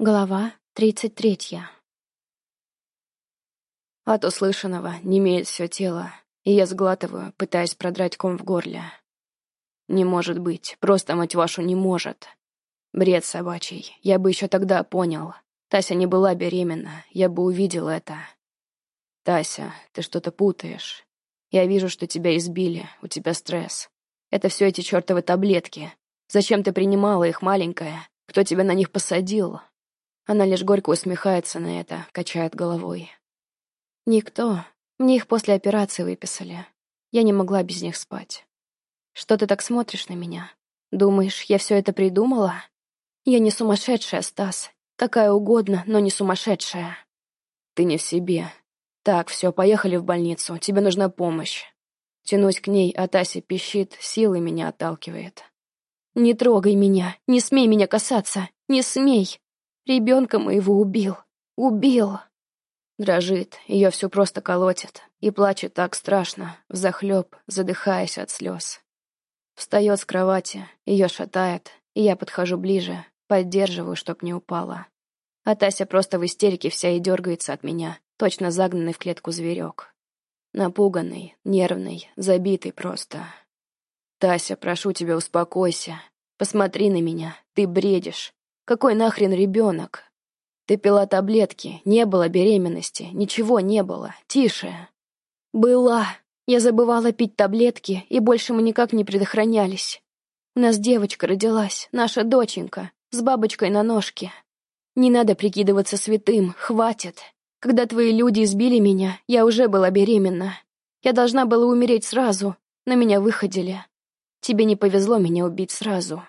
Глава тридцать третья. От услышанного немеет все тело, и я сглатываю, пытаясь продрать ком в горле. Не может быть, просто, мать вашу, не может. Бред собачий, я бы еще тогда понял. Тася не была беременна, я бы увидел это. Тася, ты что-то путаешь. Я вижу, что тебя избили, у тебя стресс. Это все эти чертовы таблетки. Зачем ты принимала их, маленькая? Кто тебя на них посадил? Она лишь горько усмехается на это, качает головой. «Никто. Мне их после операции выписали. Я не могла без них спать. Что ты так смотришь на меня? Думаешь, я все это придумала? Я не сумасшедшая, Стас. Какая угодно, но не сумасшедшая». «Ты не в себе. Так, все, поехали в больницу. Тебе нужна помощь». Тянусь к ней, а Тася пищит, силой меня отталкивает. «Не трогай меня, не смей меня касаться, не смей!» Ребенка моего убил. Убил. Дрожит, ее все просто колотит. И плачет так страшно, взахлеб, задыхаясь от слез. Встает с кровати, ее шатает, и я подхожу ближе, поддерживаю, чтоб не упала. А Тася просто в истерике вся и дергается от меня, точно загнанный в клетку зверек. Напуганный, нервный, забитый просто. «Тася, прошу тебя, успокойся. Посмотри на меня, ты бредишь. Какой нахрен ребенок? Ты пила таблетки, не было беременности, ничего не было. Тише. Была. Я забывала пить таблетки, и больше мы никак не предохранялись. У нас девочка родилась, наша доченька, с бабочкой на ножке. Не надо прикидываться святым, хватит. Когда твои люди избили меня, я уже была беременна. Я должна была умереть сразу, но меня выходили. Тебе не повезло меня убить сразу.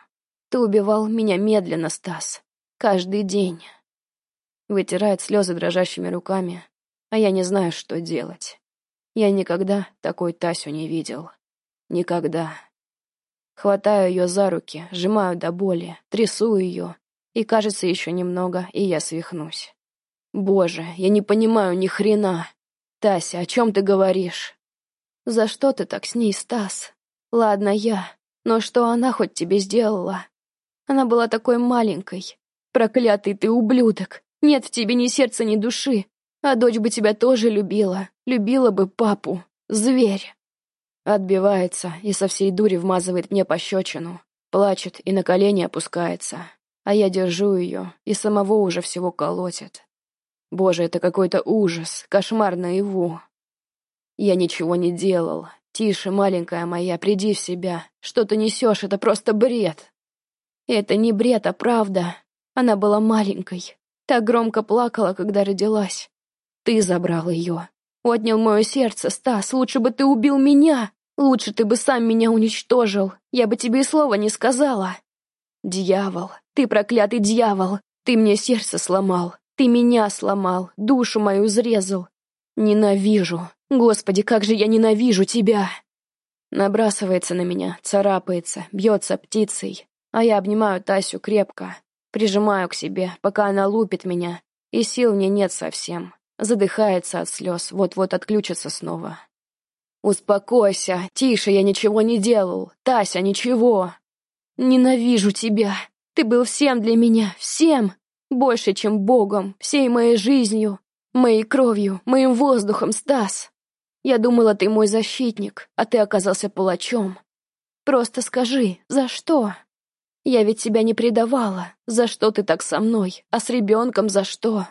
Ты убивал меня медленно, Стас. Каждый день. Вытирает слезы дрожащими руками, а я не знаю, что делать. Я никогда такой Тасю не видел. Никогда. Хватаю ее за руки, сжимаю до боли, трясу ее, и кажется еще немного, и я свихнусь. Боже, я не понимаю ни хрена. Тася, о чем ты говоришь? За что ты так с ней, Стас? Ладно, я, но что она хоть тебе сделала? Она была такой маленькой. Проклятый ты ублюдок. Нет в тебе ни сердца, ни души. А дочь бы тебя тоже любила. Любила бы папу. Зверь. Отбивается и со всей дури вмазывает мне пощечину. Плачет и на колени опускается. А я держу ее, и самого уже всего колотит. Боже, это какой-то ужас, кошмар наяву. Я ничего не делал. Тише, маленькая моя, приди в себя. Что ты несешь, это просто бред. Это не бред, а правда. Она была маленькой. Так громко плакала, когда родилась. Ты забрал ее. Отнял мое сердце, Стас. Лучше бы ты убил меня. Лучше ты бы сам меня уничтожил. Я бы тебе и слова не сказала. Дьявол, ты проклятый дьявол. Ты мне сердце сломал. Ты меня сломал, душу мою изрезал. Ненавижу. Господи, как же я ненавижу тебя. Набрасывается на меня, царапается, бьется птицей. А я обнимаю Тасю крепко, прижимаю к себе, пока она лупит меня, и сил мне нет совсем. Задыхается от слез, вот-вот отключится снова. «Успокойся, тише, я ничего не делал. Тася, ничего!» «Ненавижу тебя! Ты был всем для меня, всем! Больше, чем Богом, всей моей жизнью, моей кровью, моим воздухом, Стас! Я думала, ты мой защитник, а ты оказался палачом. Просто скажи, за что?» Я ведь тебя не предавала. За что ты так со мной? А с ребенком за что?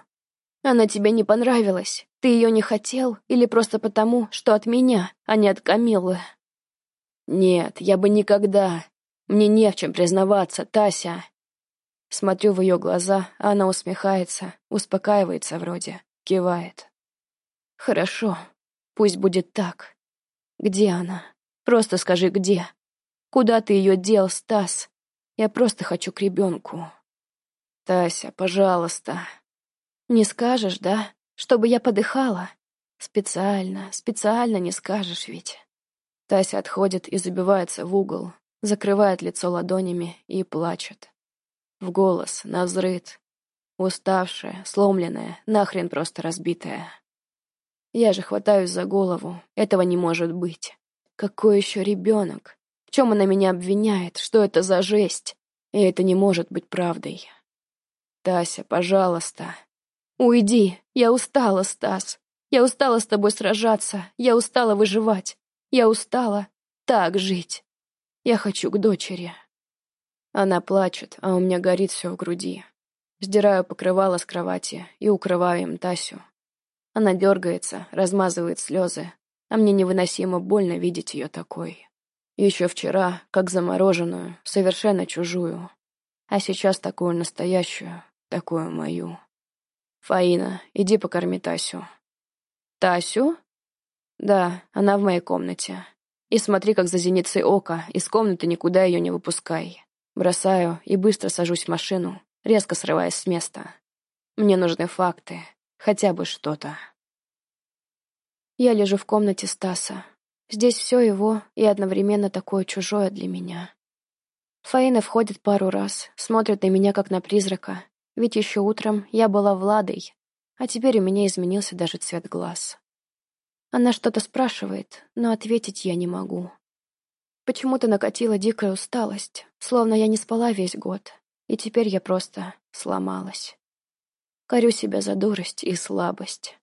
Она тебе не понравилась. Ты ее не хотел или просто потому, что от меня, а не от Камилы? Нет, я бы никогда. Мне не в чем признаваться, Тася. Смотрю в ее глаза, а она усмехается, успокаивается вроде, кивает. Хорошо, пусть будет так. Где она? Просто скажи, где? Куда ты ее дел, Стас? Я просто хочу к ребенку. Тася, пожалуйста. Не скажешь, да? Чтобы я подыхала? Специально, специально не скажешь ведь. Тася отходит и забивается в угол, закрывает лицо ладонями и плачет. В голос, на взрыд. Уставшая, сломленная, нахрен просто разбитая. Я же хватаюсь за голову. Этого не может быть. Какой еще ребенок? Чем она меня обвиняет? Что это за жесть? И это не может быть правдой. Тася, пожалуйста. Уйди, я устала, Стас. Я устала с тобой сражаться, я устала выживать. Я устала так жить. Я хочу к дочери. Она плачет, а у меня горит все в груди. Сдираю покрывало с кровати и укрываю им Тасю. Она дергается, размазывает слезы, а мне невыносимо больно видеть ее такой. Еще вчера, как замороженную, совершенно чужую. А сейчас такую настоящую, такую мою. Фаина, иди покорми Тасю. Тасю? Да, она в моей комнате. И смотри, как за зеницей ока, из комнаты никуда ее не выпускай. Бросаю и быстро сажусь в машину, резко срываясь с места. Мне нужны факты, хотя бы что-то. Я лежу в комнате Стаса. Здесь все его и одновременно такое чужое для меня. Фаина входит пару раз, смотрит на меня как на призрака, ведь еще утром я была Владой, а теперь у меня изменился даже цвет глаз. Она что-то спрашивает, но ответить я не могу. Почему-то накатила дикая усталость, словно я не спала весь год, и теперь я просто сломалась. Корю себя за дурость и слабость.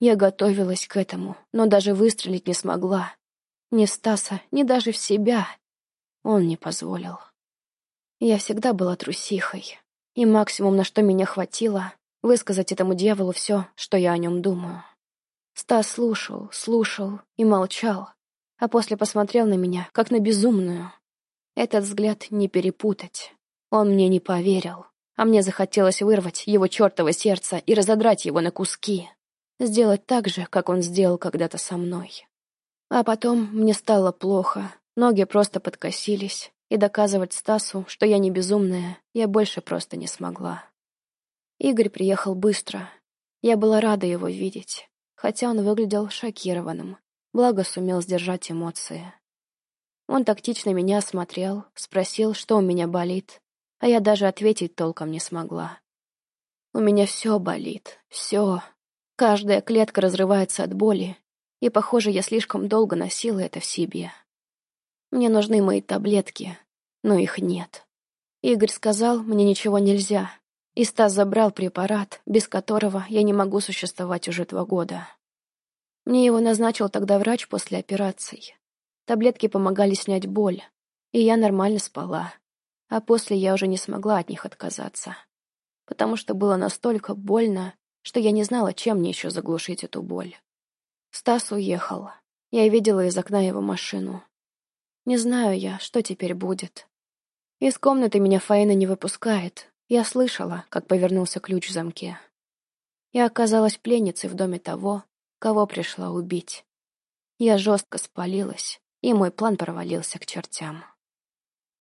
Я готовилась к этому, но даже выстрелить не смогла. Ни в Стаса, ни даже в себя. Он не позволил. Я всегда была трусихой, и максимум, на что меня хватило, высказать этому дьяволу все, что я о нем думаю. Стас слушал, слушал и молчал, а после посмотрел на меня, как на безумную. Этот взгляд не перепутать. Он мне не поверил, а мне захотелось вырвать его чертово сердце и разодрать его на куски. Сделать так же, как он сделал когда-то со мной. А потом мне стало плохо, ноги просто подкосились, и доказывать Стасу, что я не безумная, я больше просто не смогла. Игорь приехал быстро. Я была рада его видеть, хотя он выглядел шокированным, благо сумел сдержать эмоции. Он тактично меня осмотрел, спросил, что у меня болит, а я даже ответить толком не смогла. У меня все болит, все. Каждая клетка разрывается от боли, и, похоже, я слишком долго носила это в себе. Мне нужны мои таблетки, но их нет. Игорь сказал, мне ничего нельзя, и Стас забрал препарат, без которого я не могу существовать уже два года. Мне его назначил тогда врач после операций. Таблетки помогали снять боль, и я нормально спала. А после я уже не смогла от них отказаться. Потому что было настолько больно, что я не знала, чем мне еще заглушить эту боль. Стас уехал. Я видела из окна его машину. Не знаю я, что теперь будет. Из комнаты меня Фаина не выпускает, я слышала, как повернулся ключ в замке. Я оказалась пленницей в доме того, кого пришла убить. Я жестко спалилась, и мой план провалился к чертям.